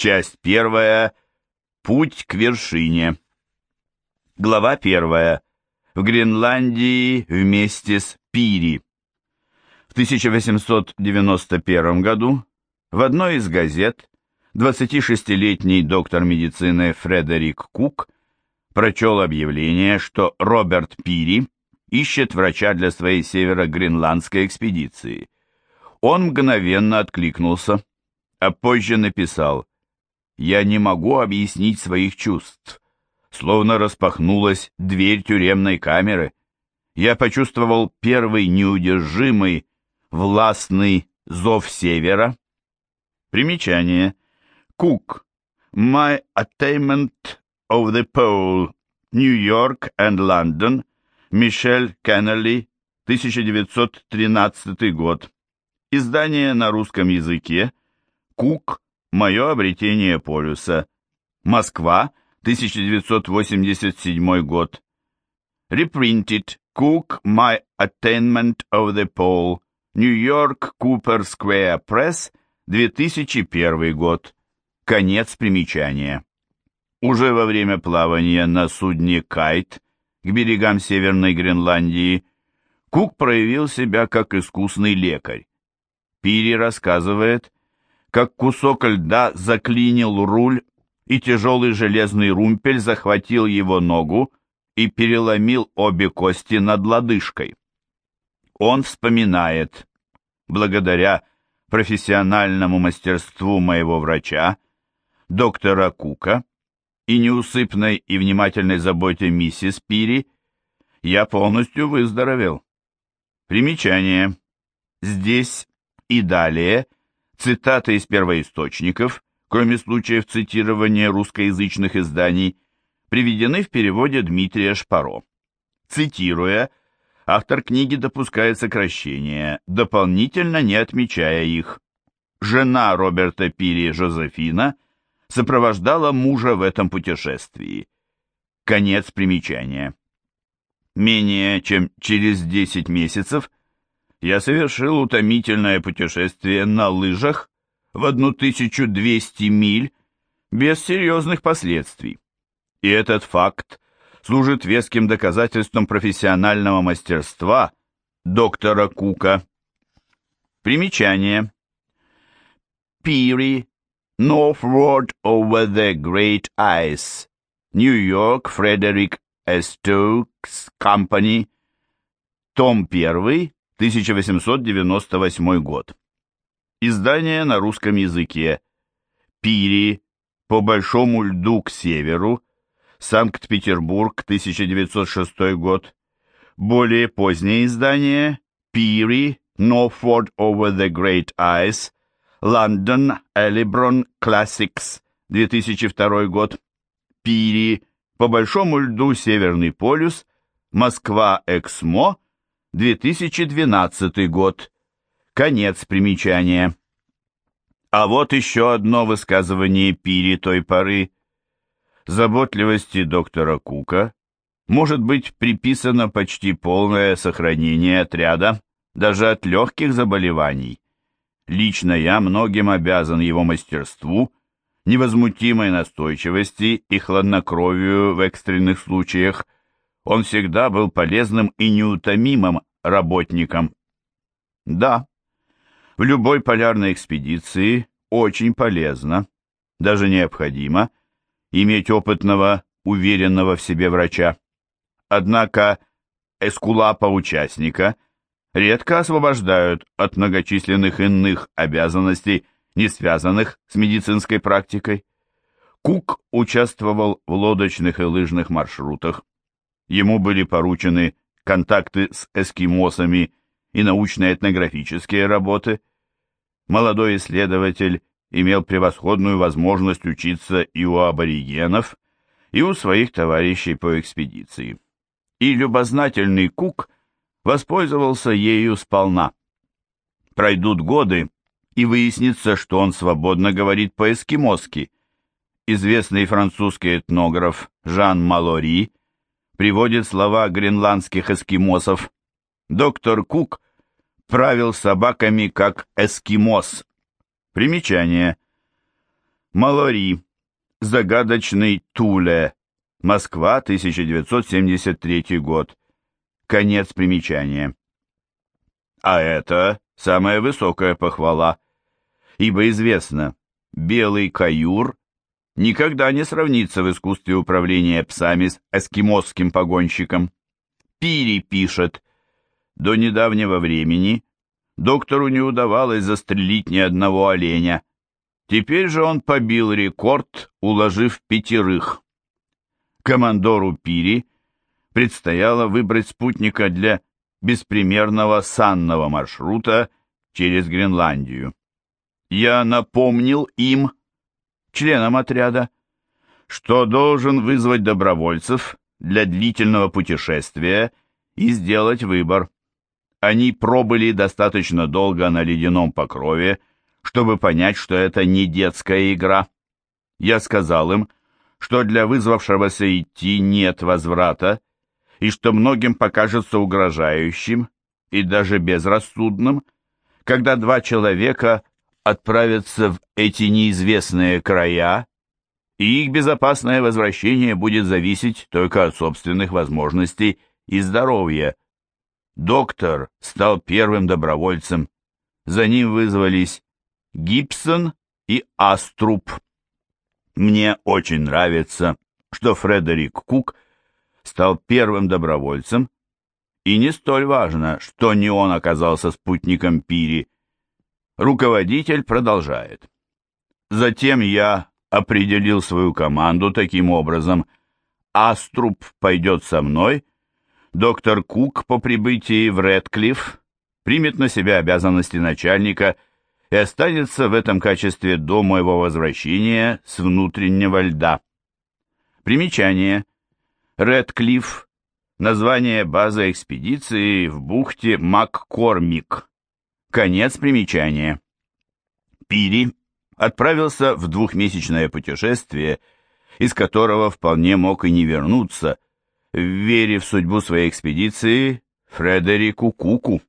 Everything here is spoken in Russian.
Часть первая. Путь к вершине. Глава первая. В Гренландии вместе с Пири. В 1891 году в одной из газет 26-летний доктор медицины Фредерик Кук прочел объявление, что Роберт Пири ищет врача для своей северо-гренландской экспедиции. Он мгновенно откликнулся, а позже написал «Я не могу объяснить своих чувств». Словно распахнулась дверь тюремной камеры. Я почувствовал первый неудержимый, властный зов севера. Примечание. Кук. My Attainment of the Pole. New York and London. Мишель Кеннелли. 1913 год. Издание на русском языке. Кук. Мое обретение полюса. Москва. 1987 год. Reprinted. Cook. My Attainment of the Pole. New York Cooper Square Press. 2001 год. Конец примечания. Уже во время плавания на судне «Кайт» к берегам Северной Гренландии Кук проявил себя как искусный лекарь. Пири рассказывает, как кусок льда заклинил руль, и тяжелый железный румпель захватил его ногу и переломил обе кости над лодыжкой. Он вспоминает, благодаря профессиональному мастерству моего врача, доктора Кука, и неусыпной и внимательной заботе миссис Пири, я полностью выздоровел. Примечание. Здесь и далее цитаты из первоисточников, кроме случаев цитирования русскоязычных изданий, приведены в переводе Дмитрия Шпаро. Цитируя, автор книги допускает сокращения, дополнительно не отмечая их. Жена Роберта Пири Жозефина сопровождала мужа в этом путешествии. Конец примечания. Менее чем через 10 месяцев я совершил утомительное путешествие на лыжах в 1200 миль без серьезных последствий. И этот факт служит веским доказательством профессионального мастерства доктора Кука. Примечание. Peary, Northward over the Great Ice, Frederick S. Stokes Company, том 1, 1898 год. Издание на русском языке. Пири, по большому льду к северу, Санкт-Петербург, 1906 год. Более позднее издание Peary, Northward Over the Great Ice, London, Элиброн Classics, 2002 год. Пири, по большому льду Северный полюс, Москва, Эксмо, 2012 год. Конец примечания. А вот еще одно высказывание Пири той поры – заботливости доктора Кука может быть приписано почти полное сохранение отряда даже от легких заболеваний. Лично я многим обязан его мастерству, невозмутимой настойчивости и хладнокровию в экстренных случаях. Он всегда был полезным и неутомимым работником. Да, в любой полярной экспедиции очень полезно, даже необходимо – иметь опытного, уверенного в себе врача. Однако эскулапа участника редко освобождают от многочисленных иных обязанностей, не связанных с медицинской практикой. Кук участвовал в лодочных и лыжных маршрутах. Ему были поручены контакты с эскимосами и научно-этнографические работы. Молодой исследователь имел превосходную возможность учиться и у аборигенов, и у своих товарищей по экспедиции. И любознательный Кук воспользовался ею сполна. Пройдут годы, и выяснится, что он свободно говорит по-эскимоски. Известный французский этнограф Жан Малори приводит слова гренландских эскимосов. Доктор Кук правил собаками как эскимос. Примечание. Малори. Загадочный Туле. Москва, 1973 год. Конец примечания. А это самая высокая похвала, ибо известно, белый каюр никогда не сравнится в искусстве управления псами с эскимосским погонщиком. Пири пишет, до недавнего времени доктору не удавалось застрелить ни одного оленя. Теперь же он побил рекорд, уложив пятерых. Командору Пири предстояло выбрать спутника для беспримерного санного маршрута через Гренландию. Я напомнил им, членам отряда, что должен вызвать добровольцев для длительного путешествия и сделать выбор. Они пробыли достаточно долго на ледяном покрове, чтобы понять, что это не детская игра. Я сказал им, что для вызвавшегося идти нет возврата, и что многим покажется угрожающим и даже безрассудным, когда два человека отправятся в эти неизвестные края, и их безопасное возвращение будет зависеть только от собственных возможностей и здоровья. Доктор стал первым добровольцем. За ним вызвались Гибсон и Аструб. Мне очень нравится, что Фредерик Кук стал первым добровольцем, и не столь важно, что не он оказался спутником Пири. Руководитель продолжает. Затем я определил свою команду таким образом. Аструб пойдет со мной, доктор Кук по прибытии в Редклифф примет на себя обязанности начальника и останется в этом качестве до моего возвращения с внутреннего льда. Примечание. Редклифф – название базы экспедиции в бухте Маккормик. Конец примечания. Пири отправился в двухмесячное путешествие, из которого вполне мог и не вернуться – в в судьбу своей экспедиции Фредерику Куку.